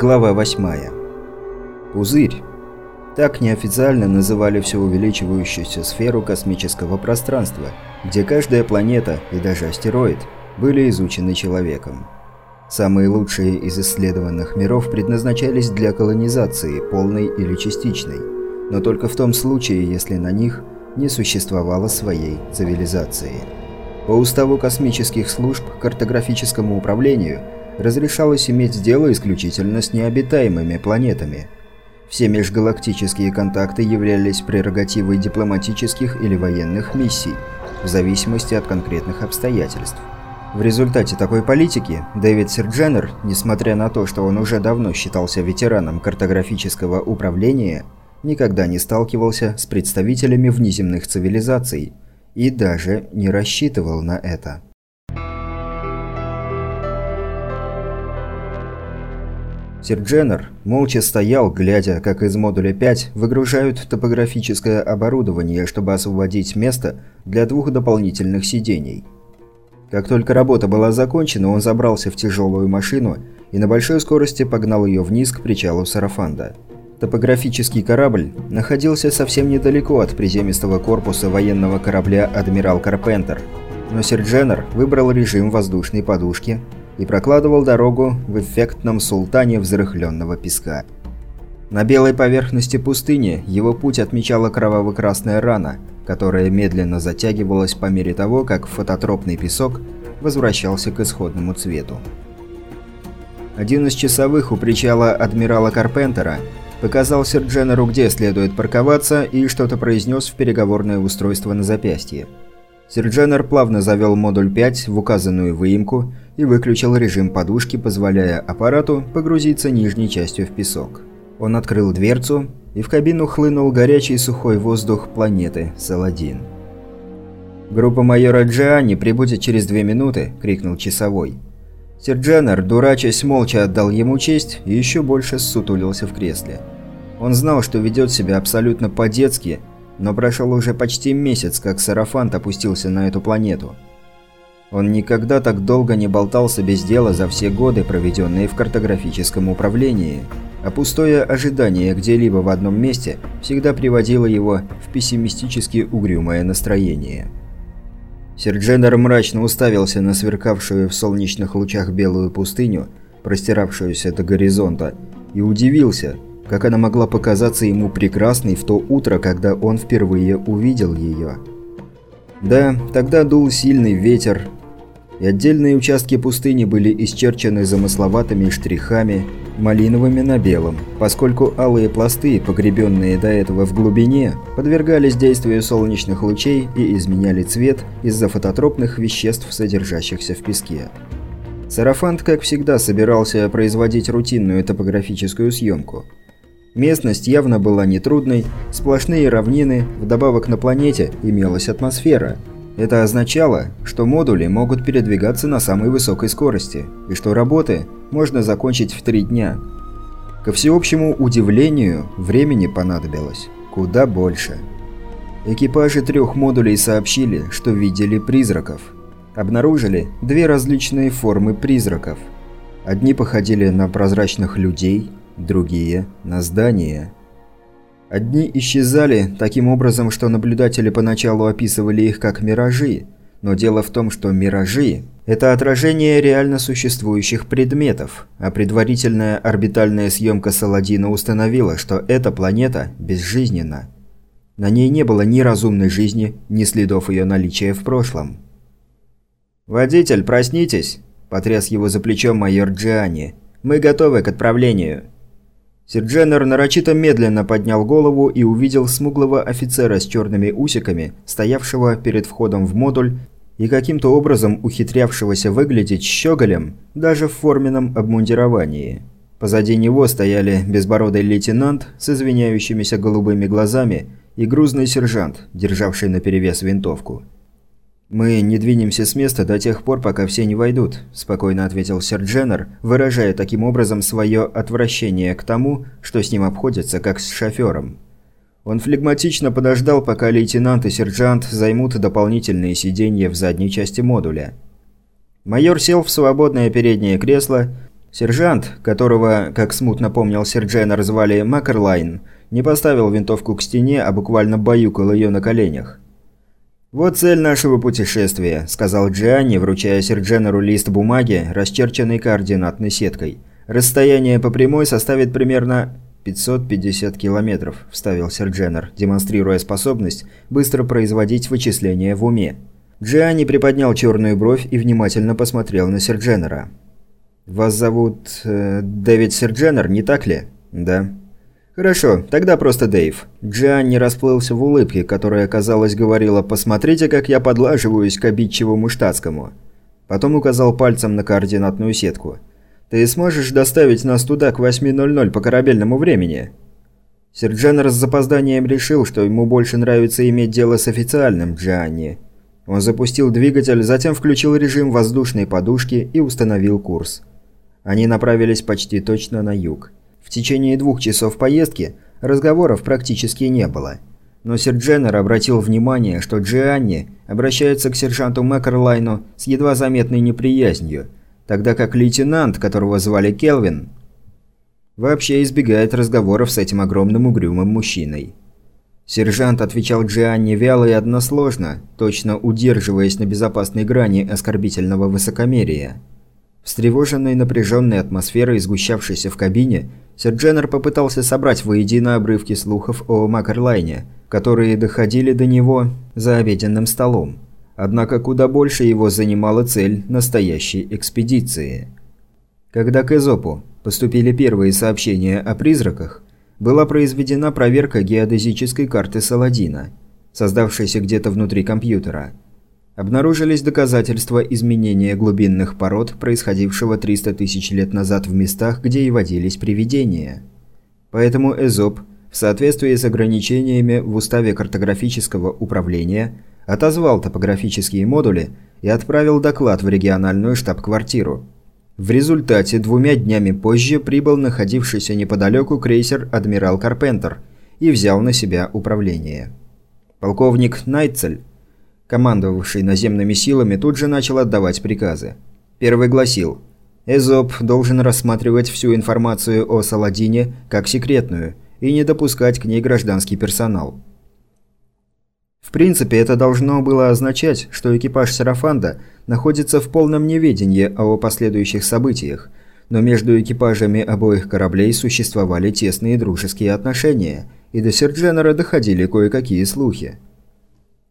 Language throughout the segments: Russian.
Глава 8. Пузырь. Так неофициально называли все увеличивающуюся сферу космического пространства, где каждая планета и даже астероид были изучены человеком. Самые лучшие из исследованных миров предназначались для колонизации, полной или частичной, но только в том случае, если на них не существовало своей цивилизации. По уставу космических служб картографическому управлению – разрешалось иметь дело исключительно с необитаемыми планетами. Все межгалактические контакты являлись прерогативой дипломатических или военных миссий, в зависимости от конкретных обстоятельств. В результате такой политики Дэвид Сердженер, несмотря на то, что он уже давно считался ветераном картографического управления, никогда не сталкивался с представителями внеземных цивилизаций и даже не рассчитывал на это. Сердженер молча стоял, глядя, как из модуля 5 выгружают топографическое оборудование, чтобы освободить место для двух дополнительных сидений. Как только работа была закончена, он забрался в тяжелую машину и на большой скорости погнал ее вниз к причалу Сарафанда. Топографический корабль находился совсем недалеко от приземистого корпуса военного корабля «Адмирал Карпентер», но Сердженер выбрал режим воздушной подушки – и прокладывал дорогу в эффектном султане взрыхленного песка. На белой поверхности пустыни его путь отмечала кроваво-красная рана, которая медленно затягивалась по мере того, как фототропный песок возвращался к исходному цвету. Один из часовых у причала адмирала Карпентера показал Сердженеру, где следует парковаться, и что-то произнес в переговорное устройство на запястье. Сердженер плавно завел модуль 5 в указанную выемку и выключил режим подушки, позволяя аппарату погрузиться нижней частью в песок. Он открыл дверцу, и в кабину хлынул горячий сухой воздух планеты Саладин. «Группа майора Джиани прибудет через две минуты», – крикнул часовой. Сердженер, дурачась, молча отдал ему честь и еще больше ссутулился в кресле. Он знал, что ведет себя абсолютно по-детски, но прошел уже почти месяц, как Сарафант опустился на эту планету – он никогда так долго не болтался без дела за все годы, проведенные в картографическом управлении, а пустое ожидание где-либо в одном месте всегда приводило его в пессимистически угрюмое настроение. Сердженер мрачно уставился на сверкавшую в солнечных лучах белую пустыню, простиравшуюся до горизонта, и удивился, как она могла показаться ему прекрасной в то утро, когда он впервые увидел ее. Да, тогда дул сильный ветер, и отдельные участки пустыни были исчерчены замысловатыми штрихами, малиновыми на белом, поскольку алые пласты, погребенные до этого в глубине, подвергались действию солнечных лучей и изменяли цвет из-за фототропных веществ, содержащихся в песке. Сарафант, как всегда, собирался производить рутинную топографическую съемку. Местность явно была нетрудной, сплошные равнины, вдобавок на планете имелась атмосфера – это означало, что модули могут передвигаться на самой высокой скорости, и что работы можно закончить в три дня. Ко всеобщему удивлению, времени понадобилось куда больше. Экипажи трех модулей сообщили, что видели призраков. Обнаружили две различные формы призраков. Одни походили на прозрачных людей, другие – на здания – Одни исчезали таким образом, что наблюдатели поначалу описывали их как миражи, но дело в том, что миражи – это отражение реально существующих предметов, а предварительная орбитальная съемка Саладина установила, что эта планета безжизненна. На ней не было ни разумной жизни, ни следов ее наличия в прошлом. «Водитель, проснитесь!» – потряс его за плечом майор Джиани. «Мы готовы к отправлению!» Сирдженер нарочито медленно поднял голову и увидел смуглого офицера с черными усиками, стоявшего перед входом в модуль и каким-то образом ухитрявшегося выглядеть щеголем даже в форменном обмундировании. Позади него стояли безбородый лейтенант с извиняющимися голубыми глазами и грузный сержант, державший наперевес винтовку. «Мы не двинемся с места до тех пор, пока все не войдут», – спокойно ответил сэр Дженнер, выражая таким образом свое отвращение к тому, что с ним обходится, как с шофером. Он флегматично подождал, пока лейтенант и сержант займут дополнительные сиденья в задней части модуля. Майор сел в свободное переднее кресло Сержант, которого, как смутно помнил Сердженер, звали Макерлайн, не поставил винтовку к стене, а буквально баюкал ее на коленях. «Вот цель нашего путешествия», – сказал Джианни, вручая Сердженеру лист бумаги, расчерченный координатной сеткой. «Расстояние по прямой составит примерно 550 километров», – вставил Сердженер, демонстрируя способность быстро производить вычисления в уме. Джианни приподнял черную бровь и внимательно посмотрел на Сердженера. «Вас зовут... Э, Дэвид Сердженер, не так ли?» «Да». «Хорошо, тогда просто Дэйв». Джианни расплылся в улыбке, которая, казалось, говорила «посмотрите, как я подлаживаюсь к обидчивому штатскому». Потом указал пальцем на координатную сетку. «Ты сможешь доставить нас туда к 8.00 по корабельному времени?» Серджанер с запозданием решил, что ему больше нравится иметь дело с официальным Джианни. Он запустил двигатель, затем включил режим воздушной подушки и установил курс. Они направились почти точно на юг. В течение двух часов поездки разговоров практически не было. Но Сердженер обратил внимание, что Джианни обращается к сержанту Макерлайну с едва заметной неприязнью, тогда как лейтенант, которого звали Келвин, вообще избегает разговоров с этим огромным угрюмым мужчиной. Сержант отвечал Джианни вяло и односложно, точно удерживаясь на безопасной грани оскорбительного высокомерия. Встревоженной напряженной атмосферой, сгущавшейся в кабине, Сердженер попытался собрать воедино обрывки слухов о Макерлайне, которые доходили до него за обеденным столом. Однако куда больше его занимала цель настоящей экспедиции. Когда к Эзопу поступили первые сообщения о призраках, была произведена проверка геодезической карты Саладина, создавшейся где-то внутри компьютера – Обнаружились доказательства изменения глубинных пород, происходившего 300 тысяч лет назад в местах, где и водились привидения. Поэтому Эзоп, в соответствии с ограничениями в уставе картографического управления, отозвал топографические модули и отправил доклад в региональную штаб-квартиру. В результате двумя днями позже прибыл находившийся неподалеку крейсер «Адмирал Карпентер» и взял на себя управление. Полковник Найтцель командовавший наземными силами, тут же начал отдавать приказы. Первый гласил «Эзоп должен рассматривать всю информацию о Саладине как секретную и не допускать к ней гражданский персонал». В принципе, это должно было означать, что экипаж Сарафанда находится в полном неведении о последующих событиях, но между экипажами обоих кораблей существовали тесные дружеские отношения, и до Сердженера доходили кое-какие слухи.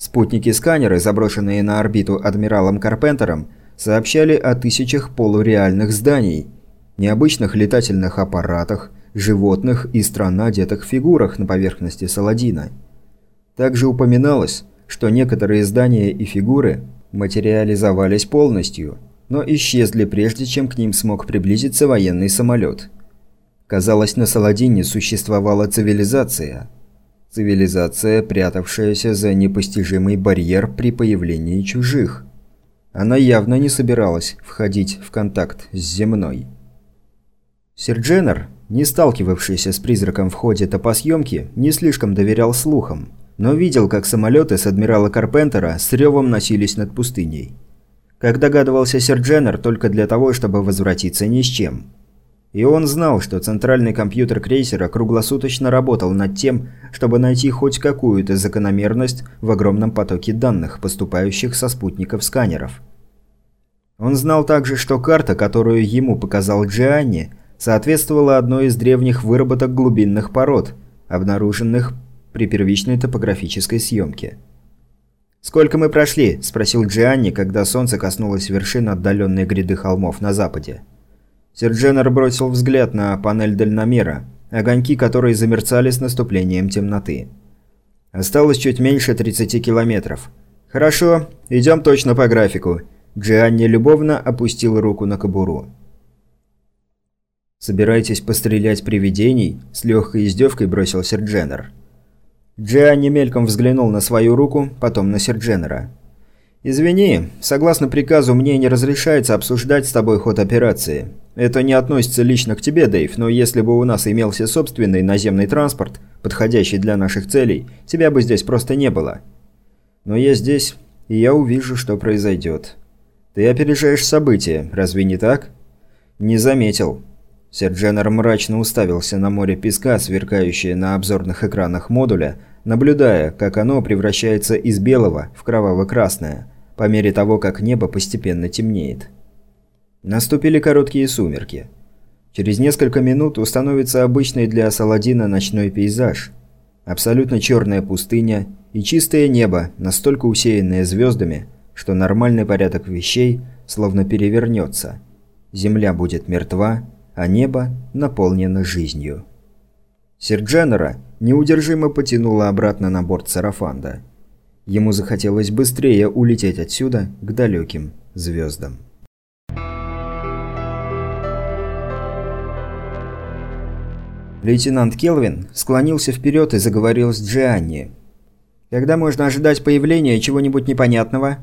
Спутники-сканеры, заброшенные на орбиту адмиралом Карпентером, сообщали о тысячах полуреальных зданий, необычных летательных аппаратах, животных и странно одетых фигурах на поверхности Саладина. Также упоминалось, что некоторые здания и фигуры материализовались полностью, но исчезли прежде, чем к ним смог приблизиться военный самолет. Казалось, на Саладине существовала цивилизация – Цивилизация, прятавшаяся за непостижимый барьер при появлении чужих. Она явно не собиралась входить в контакт с земной. Сердженер, не сталкивавшийся с призраком в ходе топосъемки, не слишком доверял слухам, но видел, как самолеты с адмирала Карпентера с ревом носились над пустыней. Как догадывался Сердженер, только для того, чтобы возвратиться ни с чем – и он знал, что центральный компьютер крейсера круглосуточно работал над тем, чтобы найти хоть какую-то закономерность в огромном потоке данных, поступающих со спутников сканеров. Он знал также, что карта, которую ему показал Джианни, соответствовала одной из древних выработок глубинных пород, обнаруженных при первичной топографической съемке. «Сколько мы прошли?» – спросил Джианни, когда солнце коснулось вершин отдаленной гряды холмов на западе. Сердженер бросил взгляд на панель дальномера, огоньки которой замерцали с наступлением темноты. Осталось чуть меньше 30 километров. «Хорошо, идем точно по графику». Джианни любовно опустил руку на кобуру. «Собираетесь пострелять привидений?» – с легкой издевкой бросил Сердженер. Джианни мельком взглянул на свою руку, потом на Сердженера. «Извини, согласно приказу мне не разрешается обсуждать с тобой ход операции. Это не относится лично к тебе, Дэйв, но если бы у нас имелся собственный наземный транспорт, подходящий для наших целей, тебя бы здесь просто не было. Но я здесь, и я увижу, что произойдет. Ты опережаешь события, разве не так?» «Не заметил». Сердженер мрачно уставился на море песка, сверкающее на обзорных экранах модуля, наблюдая, как оно превращается из белого в кроваво-красное, по мере того, как небо постепенно темнеет. Наступили короткие сумерки. Через несколько минут установится обычный для Саладина ночной пейзаж. Абсолютно черная пустыня и чистое небо, настолько усеянное звездами, что нормальный порядок вещей словно перевернется. Земля будет мертва, а небо наполнено жизнью. Сердженера неудержимо потянуло обратно на борт Сарафанда. Ему захотелось быстрее улететь отсюда к далеким звездам. Лейтенант Келвин склонился вперед и заговорил с Джианни. «Когда можно ожидать появления чего-нибудь непонятного?»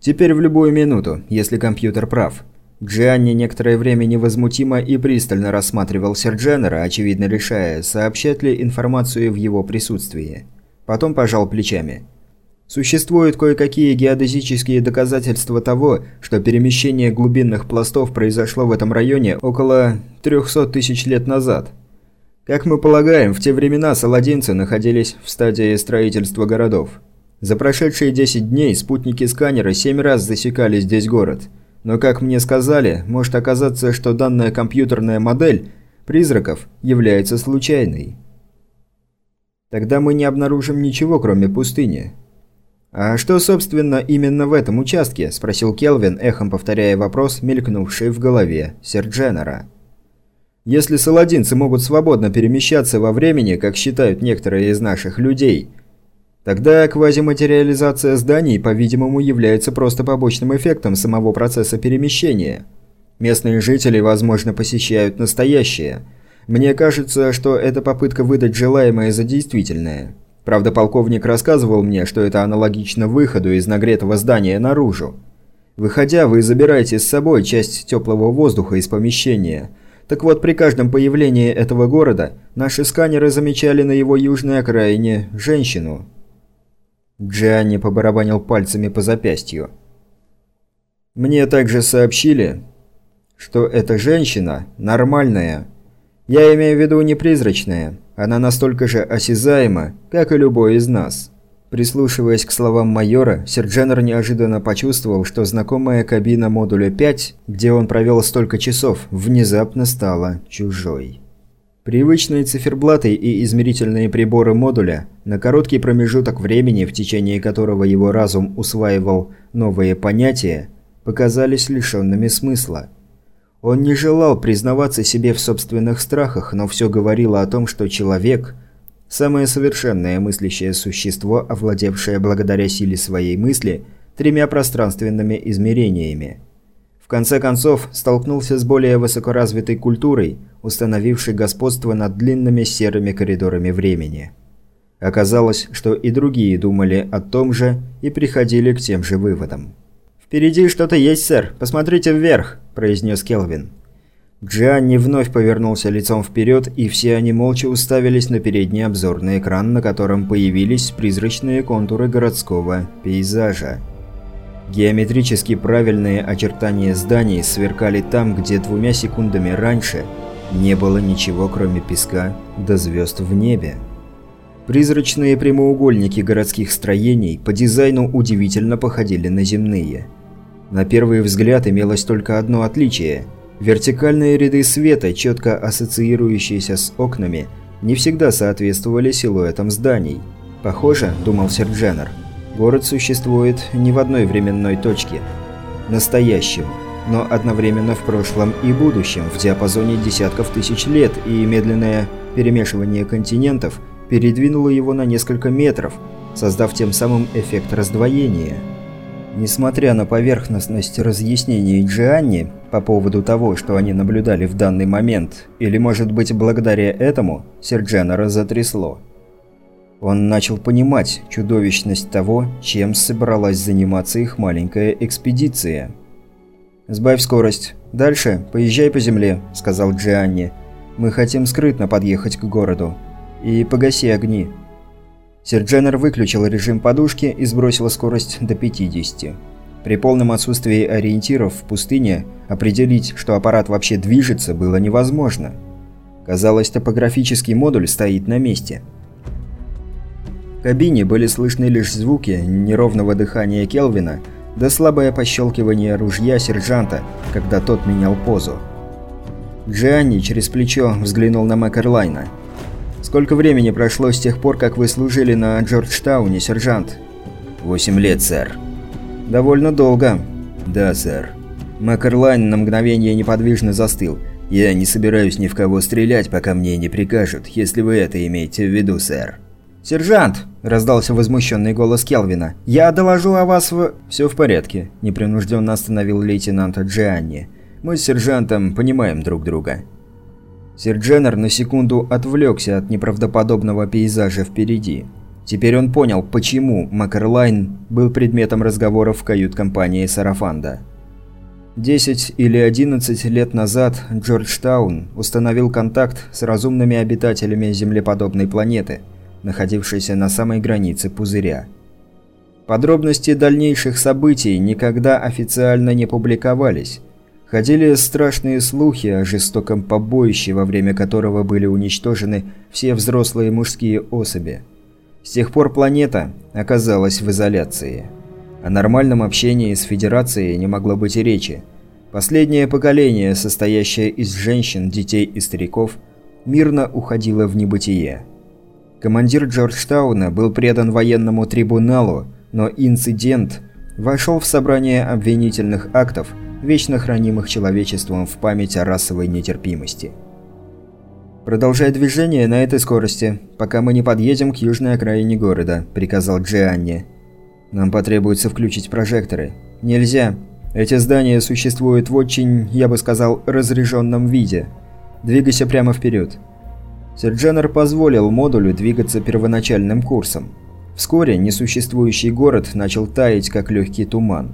«Теперь в любую минуту, если компьютер прав». Джианни некоторое время невозмутимо и пристально рассматривал Сердженера, очевидно решая, сообщать ли информацию в его присутствии. Потом пожал плечами. Существуют кое-какие геодезические доказательства того, что перемещение глубинных пластов произошло в этом районе около 300 тысяч лет назад. Как мы полагаем, в те времена саладинцы находились в стадии строительства городов. За прошедшие 10 дней спутники сканера 7 раз засекали здесь город – но, как мне сказали, может оказаться, что данная компьютерная модель призраков является случайной. Тогда мы не обнаружим ничего, кроме пустыни. «А что, собственно, именно в этом участке?» – спросил Келвин, эхом повторяя вопрос, мелькнувший в голове Сердженера. «Если саладинцы могут свободно перемещаться во времени, как считают некоторые из наших людей, Тогда квазиматериализация зданий, по-видимому, является просто побочным эффектом самого процесса перемещения. Местные жители, возможно, посещают настоящее. Мне кажется, что это попытка выдать желаемое за действительное. Правда, полковник рассказывал мне, что это аналогично выходу из нагретого здания наружу. Выходя, вы забираете с собой часть теплого воздуха из помещения. Так вот, при каждом появлении этого города, наши сканеры замечали на его южной окраине женщину – Джианни побарабанил пальцами по запястью. «Мне также сообщили, что эта женщина нормальная. Я имею в виду не призрачная. Она настолько же осязаема, как и любой из нас». Прислушиваясь к словам майора, Сердженер неожиданно почувствовал, что знакомая кабина модуля 5, где он провел столько часов, внезапно стала чужой. Привычные циферблаты и измерительные приборы модуля на короткий промежуток времени, в течение которого его разум усваивал новые понятия, показались лишенными смысла. Он не желал признаваться себе в собственных страхах, но все говорило о том, что человек – самое совершенное мыслящее существо, овладевшее благодаря силе своей мысли тремя пространственными измерениями – конце концов, столкнулся с более высокоразвитой культурой, установившей господство над длинными серыми коридорами времени. Оказалось, что и другие думали о том же и приходили к тем же выводам. «Впереди что-то есть, сэр. Посмотрите вверх», – произнес Келвин. Джианни вновь повернулся лицом вперед, и все они молча уставились на передний обзорный экран, на котором появились призрачные контуры городского пейзажа. Геометрически правильные очертания зданий сверкали там, где двумя секундами раньше не было ничего, кроме песка до звезд в небе. Призрачные прямоугольники городских строений по дизайну удивительно походили на земные. На первый взгляд имелось только одно отличие – вертикальные ряды света, четко ассоциирующиеся с окнами, не всегда соответствовали силуэтам зданий. «Похоже», – думал Сердженер – Город существует не в одной временной точке. Настоящем, но одновременно в прошлом и будущем, в диапазоне десятков тысяч лет, и медленное перемешивание континентов передвинуло его на несколько метров, создав тем самым эффект раздвоения. Несмотря на поверхностность разъяснений Джианни по поводу того, что они наблюдали в данный момент, или может быть благодаря этому, Сердженера затрясло. Он начал понимать чудовищность того, чем собралась заниматься их маленькая экспедиция. «Сбавь скорость. Дальше поезжай по земле», – сказал Джианни. «Мы хотим скрытно подъехать к городу. И погаси огни». Сердженер выключил режим подушки и сбросил скорость до 50. При полном отсутствии ориентиров в пустыне определить, что аппарат вообще движется, было невозможно. Казалось, топографический модуль стоит на месте. В кабине были слышны лишь звуки неровного дыхания Келвина да слабое пощелкивание ружья сержанта, когда тот менял позу. Джианни через плечо взглянул на Макерлайна. «Сколько времени прошло с тех пор, как вы служили на Джорджтауне, сержант?» «Восемь лет, сэр». «Довольно долго». «Да, сэр». Макерлайн на мгновение неподвижно застыл. «Я не собираюсь ни в кого стрелять, пока мне не прикажут, если вы это имеете в виду, сэр». «Сержант!» – раздался возмущенный голос Келвина. «Я доложу о вас в...» «Все в порядке», – непринужденно остановил лейтенанта Джианни. «Мы с сержантом понимаем друг друга». Сир Дженнер на секунду отвлекся от неправдоподобного пейзажа впереди. Теперь он понял, почему Макерлайн был предметом разговоров в кают-компании Сарафанда. Десять или одиннадцать лет назад Джорджтаун установил контакт с разумными обитателями землеподобной планеты – находившийся на самой границе пузыря. Подробности дальнейших событий никогда официально не публиковались. Ходили страшные слухи о жестоком побоище, во время которого были уничтожены все взрослые мужские особи. С тех пор планета оказалась в изоляции. О нормальном общении с Федерацией не могло быть и речи. Последнее поколение, состоящее из женщин, детей и стариков, мирно уходило в небытие. Командир Джорджтауна был предан военному трибуналу, но инцидент вошел в собрание обвинительных актов, вечно хранимых человечеством в память о расовой нетерпимости. «Продолжай движение на этой скорости, пока мы не подъедем к южной окраине города», – приказал Джианни. «Нам потребуется включить прожекторы. Нельзя. Эти здания существуют в очень, я бы сказал, разряженном виде. Двигайся прямо вперед. Серджанер позволил модулю двигаться первоначальным курсом. Вскоре несуществующий город начал таять, как легкий туман.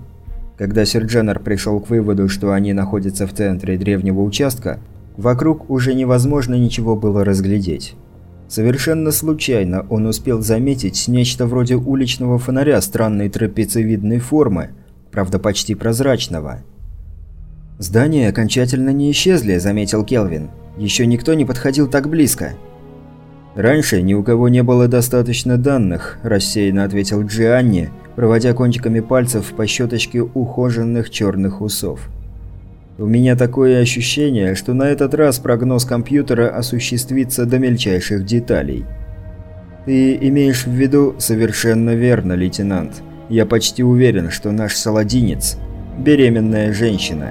Когда Серджанер пришел к выводу, что они находятся в центре древнего участка, вокруг уже невозможно ничего было разглядеть. Совершенно случайно он успел заметить нечто вроде уличного фонаря странной трапециевидной формы, правда почти прозрачного. «Здания окончательно не исчезли», – заметил Келвин. Еще никто не подходил так близко. «Раньше ни у кого не было достаточно данных», – рассеянно ответил Джианни, проводя кончиками пальцев по щеточке ухоженных черных усов. «У меня такое ощущение, что на этот раз прогноз компьютера осуществится до мельчайших деталей». «Ты имеешь в виду совершенно верно, лейтенант. Я почти уверен, что наш саладинец – беременная женщина».